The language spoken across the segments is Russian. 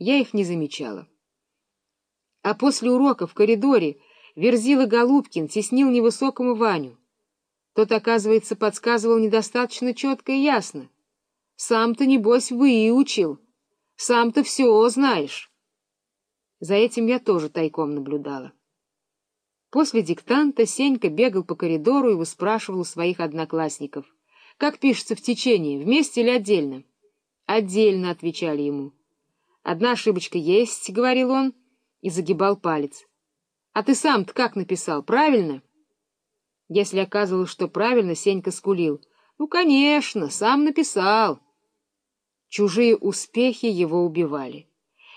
я их не замечала. А после урока в коридоре Верзила Голубкин теснил невысокому Ваню. Тот, оказывается, подсказывал недостаточно четко и ясно. Сам-то, небось, выучил. Сам-то все знаешь. За этим я тоже тайком наблюдала. После диктанта Сенька бегал по коридору и выспрашивал у своих одноклассников. Как пишется в течении, вместе или отдельно? Отдельно, отвечали ему. Одна ошибочка есть, говорил он, и загибал палец. А ты сам-то как написал, правильно? Если оказывалось, что правильно, Сенька скулил. Ну, конечно, сам написал. Чужие успехи его убивали.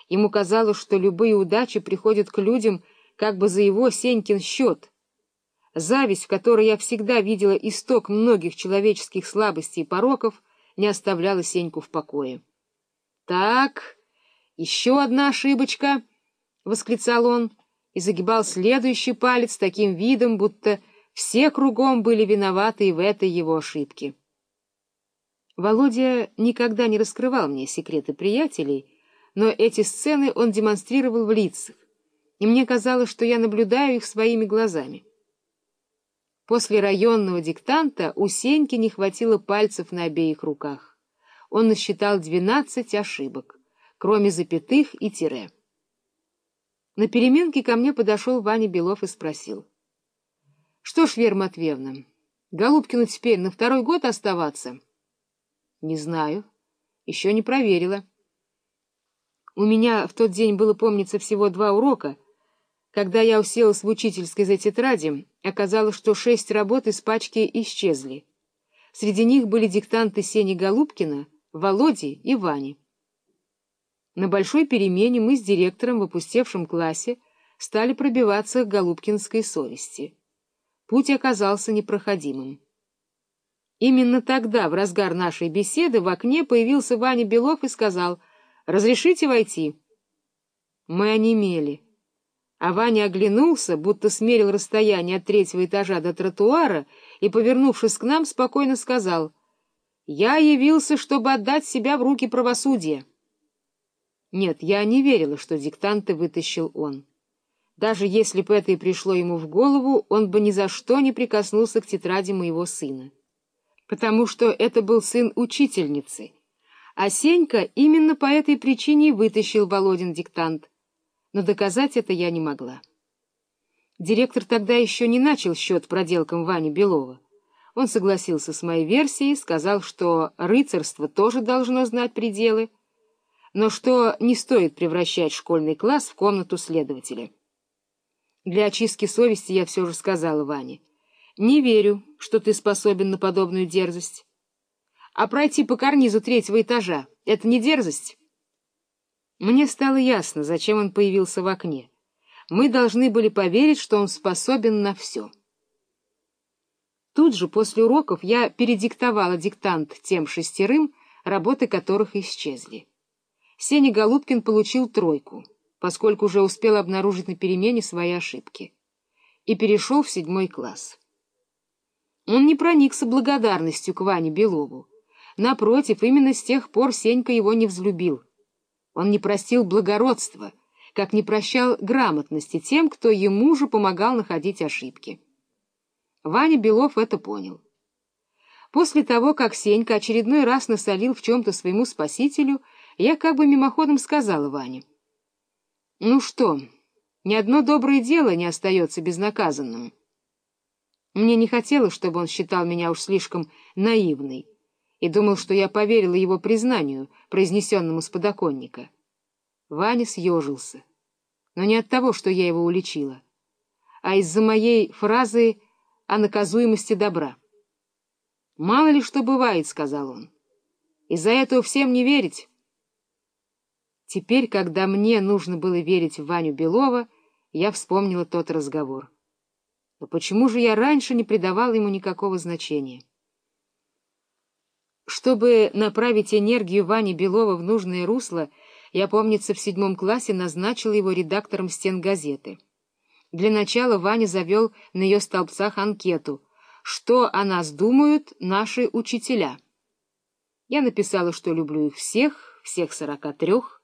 Ему казалось, что любые удачи приходят к людям как бы за его Сенькин счет. Зависть, в которой я всегда видела исток многих человеческих слабостей и пороков, не оставляла Сеньку в покое. — Так, еще одна ошибочка, — восклицал он и загибал следующий палец таким видом, будто все кругом были виноваты в этой его ошибке. Володя никогда не раскрывал мне секреты приятелей, но эти сцены он демонстрировал в лицах, и мне казалось, что я наблюдаю их своими глазами. После районного диктанта у Сеньки не хватило пальцев на обеих руках. Он насчитал двенадцать ошибок, кроме запятых и тире. На переменке ко мне подошел Ваня Белов и спросил. — Что ж, Вера Матвеевна, Голубкину теперь на второй год оставаться? —— Не знаю. Еще не проверила. У меня в тот день было, помнится, всего два урока. Когда я уселась в учительской за тетради, оказалось, что шесть работ из пачки исчезли. Среди них были диктанты Сени Голубкина, Володи и Вани. На большой перемене мы с директором в опустевшем классе стали пробиваться к Голубкинской совести. Путь оказался непроходимым. Именно тогда, в разгар нашей беседы, в окне появился Ваня Белов и сказал «Разрешите войти?» Мы онемели. А Ваня оглянулся, будто смерил расстояние от третьего этажа до тротуара и, повернувшись к нам, спокойно сказал «Я явился, чтобы отдать себя в руки правосудия». Нет, я не верила, что диктанты вытащил он. Даже если бы это и пришло ему в голову, он бы ни за что не прикоснулся к тетради моего сына потому что это был сын учительницы, а Сенька именно по этой причине вытащил Володин диктант, но доказать это я не могла. Директор тогда еще не начал счет проделкам Вани Белова. Он согласился с моей версией, сказал, что рыцарство тоже должно знать пределы, но что не стоит превращать школьный класс в комнату следователя. Для очистки совести я все же сказала Ване — не верю, что ты способен на подобную дерзость. А пройти по карнизу третьего этажа — это не дерзость? Мне стало ясно, зачем он появился в окне. Мы должны были поверить, что он способен на все. Тут же, после уроков, я передиктовала диктант тем шестерым, работы которых исчезли. Сеня Голубкин получил тройку, поскольку уже успел обнаружить на перемене свои ошибки, и перешел в седьмой класс. Он не проникся благодарностью к Ване Белову. Напротив, именно с тех пор Сенька его не взлюбил. Он не простил благородства, как не прощал грамотности тем, кто ему же помогал находить ошибки. Ваня Белов это понял. После того, как Сенька очередной раз насолил в чем-то своему спасителю, я как бы мимоходом сказала Ване. — Ну что, ни одно доброе дело не остается безнаказанным. Мне не хотелось, чтобы он считал меня уж слишком наивной и думал, что я поверила его признанию, произнесенному с подоконника. Ваня съежился, но не от того, что я его уличила, а из-за моей фразы о наказуемости добра. «Мало ли что бывает», — сказал он. «Из-за этого всем не верить». Теперь, когда мне нужно было верить в Ваню Белова, я вспомнила тот разговор. Но почему же я раньше не придавал ему никакого значения? Чтобы направить энергию Вани Белова в нужное русло, я, помнится, в седьмом классе назначил его редактором стен газеты. Для начала Ваня завел на ее столбцах анкету «Что о нас думают наши учителя?». Я написала, что люблю их всех, всех сорока трех,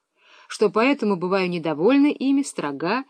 что поэтому бываю недовольна ими, строга